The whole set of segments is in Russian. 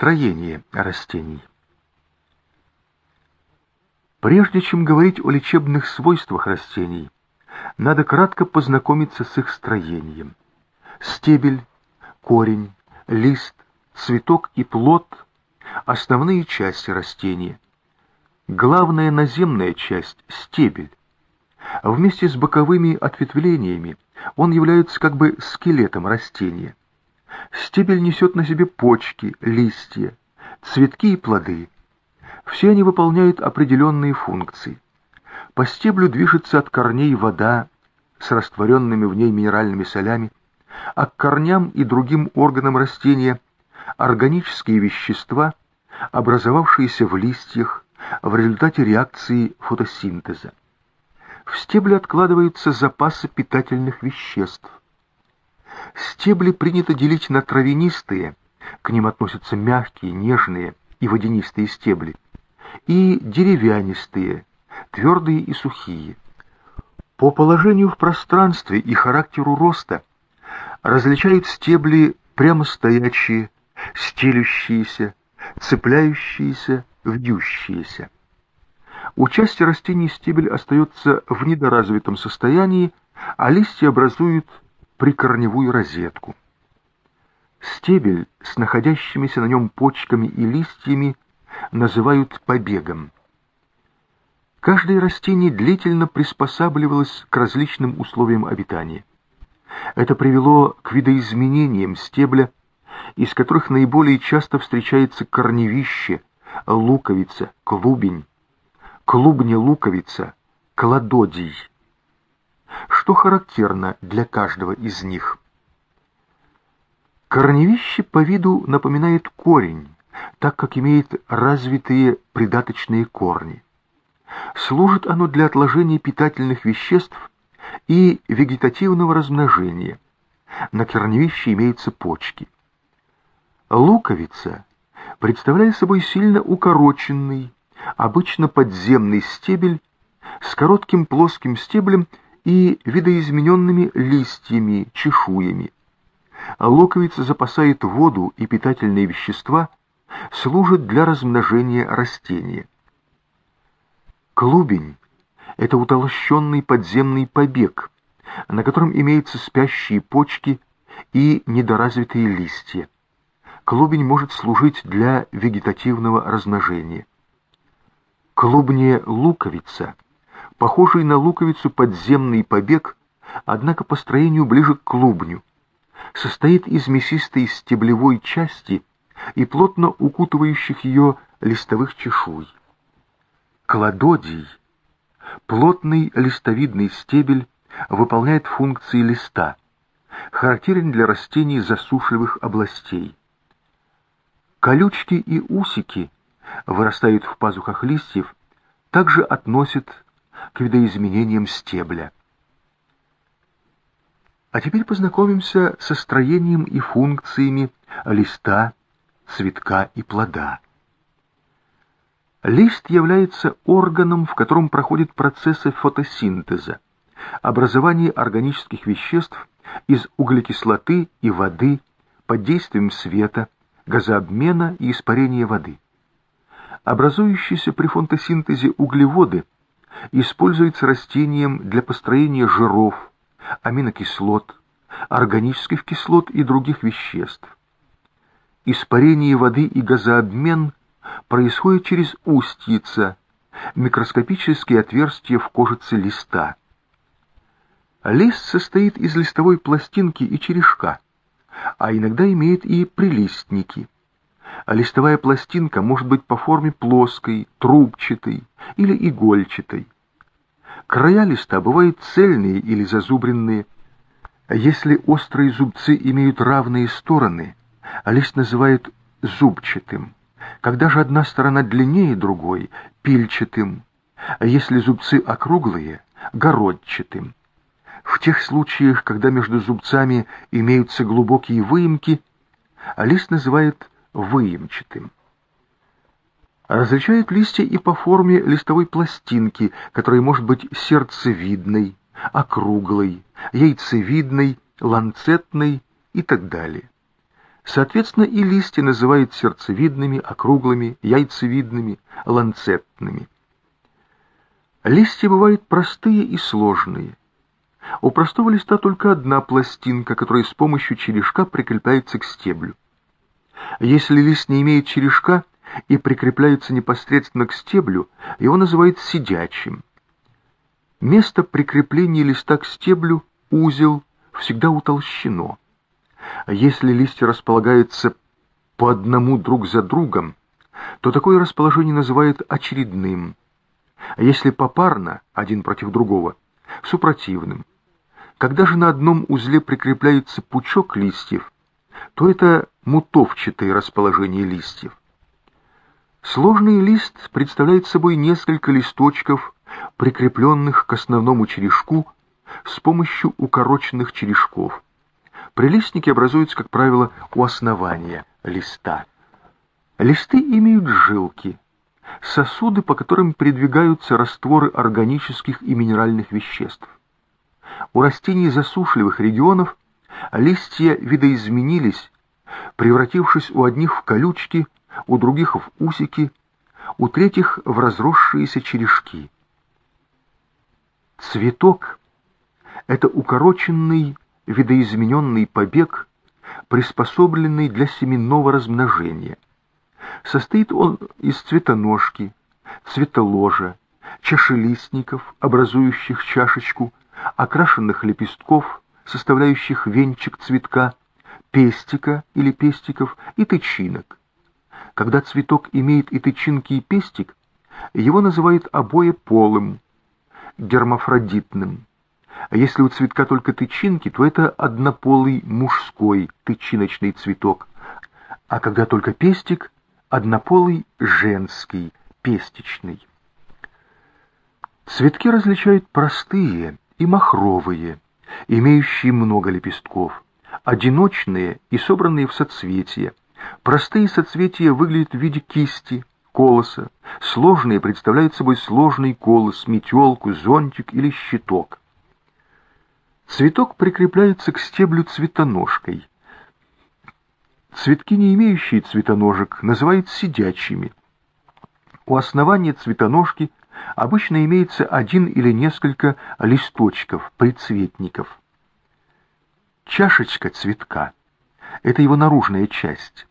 Строение растений. Прежде чем говорить о лечебных свойствах растений, надо кратко познакомиться с их строением. Стебель, корень, лист, цветок и плод – основные части растения. Главная наземная часть – стебель. Вместе с боковыми ответвлениями он является как бы скелетом растения. Стебель несет на себе почки, листья, цветки и плоды. Все они выполняют определенные функции. По стеблю движется от корней вода с растворенными в ней минеральными солями, а к корням и другим органам растения органические вещества, образовавшиеся в листьях в результате реакции фотосинтеза. В стебле откладываются запасы питательных веществ. Стебли принято делить на травянистые, к ним относятся мягкие, нежные и водянистые стебли, и деревянистые, твердые и сухие. По положению в пространстве и характеру роста различают стебли прямостоячие, стелющиеся, цепляющиеся, вьющиеся. У части растений стебель остается в недоразвитом состоянии, а листья образуют прикорневую розетку. Стебель с находящимися на нем почками и листьями называют побегом. Каждое растение длительно приспосабливалось к различным условиям обитания. Это привело к видоизменениям стебля, из которых наиболее часто встречается корневище, луковица, клубень, клубни-луковица, кладодий, что характерно для каждого из них. Корневище по виду напоминает корень, так как имеет развитые придаточные корни. Служит оно для отложения питательных веществ и вегетативного размножения. На корневище имеются почки. Луковица представляет собой сильно укороченный, обычно подземный стебель с коротким плоским стеблем и видоизмененными листьями, чешуями. Луковица запасает воду и питательные вещества, служит для размножения растения. Клубень — это утолщенный подземный побег, на котором имеются спящие почки и недоразвитые листья. Клубень может служить для вегетативного размножения. Клубня луковица, похожий на луковицу подземный побег, однако по строению ближе к клубню, состоит из мясистой стеблевой части и плотно укутывающих ее листовых чешуй. Кладодий, плотный листовидный стебель, выполняет функции листа, характерен для растений засушливых областей. Колючки и усики вырастают в пазухах листьев, также относят к видоизменениям стебля. А теперь познакомимся со строением и функциями листа, цветка и плода. Лист является органом, в котором проходят процессы фотосинтеза, образование органических веществ из углекислоты и воды под действием света, газообмена и испарения воды. Образующиеся при фотосинтезе углеводы используются растением для построения жиров, аминокислот, органических кислот и других веществ. Испарение воды и газообмен происходит через устьица, микроскопические отверстия в кожице листа. Лист состоит из листовой пластинки и черешка, а иногда имеет и прилистники – а листовая пластинка может быть по форме плоской, трубчатой или игольчатой. Края листа бывают цельные или зазубренные. Если острые зубцы имеют равные стороны, а лист называют зубчатым. Когда же одна сторона длиннее другой — пильчатым, а если зубцы округлые — городчатым. В тех случаях, когда между зубцами имеются глубокие выемки, а лист называют выемчатым. Различают листья и по форме листовой пластинки, которая может быть сердцевидной, округлой, яйцевидной, ланцетной и так далее. Соответственно, и листья называют сердцевидными, округлыми, яйцевидными, ланцетными. Листья бывают простые и сложные. У простого листа только одна пластинка, которая с помощью черешка прикрепляется к стеблю. Если лист не имеет черешка и прикрепляется непосредственно к стеблю, его называют сидячим. Место прикрепления листа к стеблю, узел, всегда утолщено. Если листья располагаются по одному друг за другом, то такое расположение называют очередным. А если попарно, один против другого, супротивным. Когда же на одном узле прикрепляется пучок листьев, то это мутовчатое расположение листьев. Сложный лист представляет собой несколько листочков, прикрепленных к основному черешку с помощью укороченных черешков. Прилистники образуются, как правило, у основания листа. Листы имеют жилки, сосуды, по которым передвигаются растворы органических и минеральных веществ. У растений засушливых регионов листья видоизменились, превратившись у одних в колючки, у других в усики, у третьих в разросшиеся черешки. Цветок — это укороченный, видоизмененный побег, приспособленный для семенного размножения. Состоит он из цветоножки, цветоложа, чашелистников, образующих чашечку, окрашенных лепестков, составляющих венчик цветка, пестика или пестиков и тычинок. Когда цветок имеет и тычинки, и пестик, его называют обоеполым, гермафродитным. А если у цветка только тычинки, то это однополый мужской тычиночный цветок, а когда только пестик — однополый женский пестичный. Цветки различают простые и махровые, имеющие много лепестков, одиночные и собранные в соцветия. Простые соцветия выглядят в виде кисти, колоса, сложные представляют собой сложный колос, метелку, зонтик или щиток. Цветок прикрепляется к стеблю цветоножкой. Цветки, не имеющие цветоножек, называют сидячими. У основания цветоножки обычно имеется один или несколько листочков, прицветников. Чашечка цветка — это его наружная часть.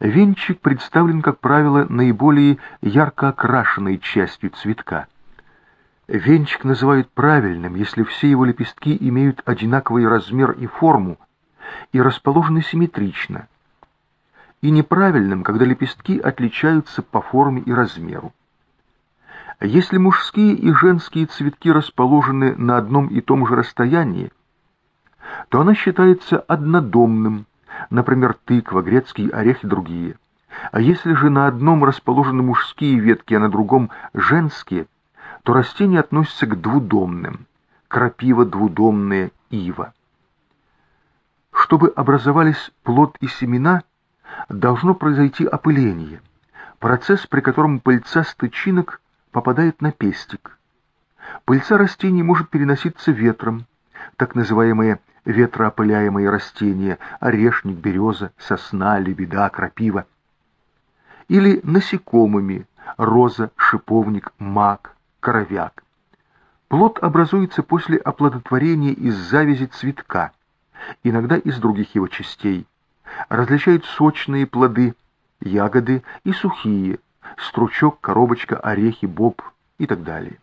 Венчик представлен, как правило, наиболее ярко окрашенной частью цветка. Венчик называют правильным, если все его лепестки имеют одинаковый размер и форму и расположены симметрично, и неправильным, когда лепестки отличаются по форме и размеру. Если мужские и женские цветки расположены на одном и том же расстоянии, то она считается однодомным, например, тыква, грецкий орех и другие. А если же на одном расположены мужские ветки, а на другом женские, то растения относятся к двудомным, крапива двудомная, ива. Чтобы образовались плод и семена, должно произойти опыление, процесс, при котором пыльца с тычинок попадает на пестик. Пыльца растений может переноситься ветром, так называемые ветроопыляемые растения, орешник, береза, сосна, лебеда, крапива, или насекомыми, роза, шиповник, мак, коровяк. Плод образуется после оплодотворения из завязи цветка, иногда из других его частей. Различают сочные плоды, ягоды и сухие, стручок, коробочка, орехи, боб и так далее.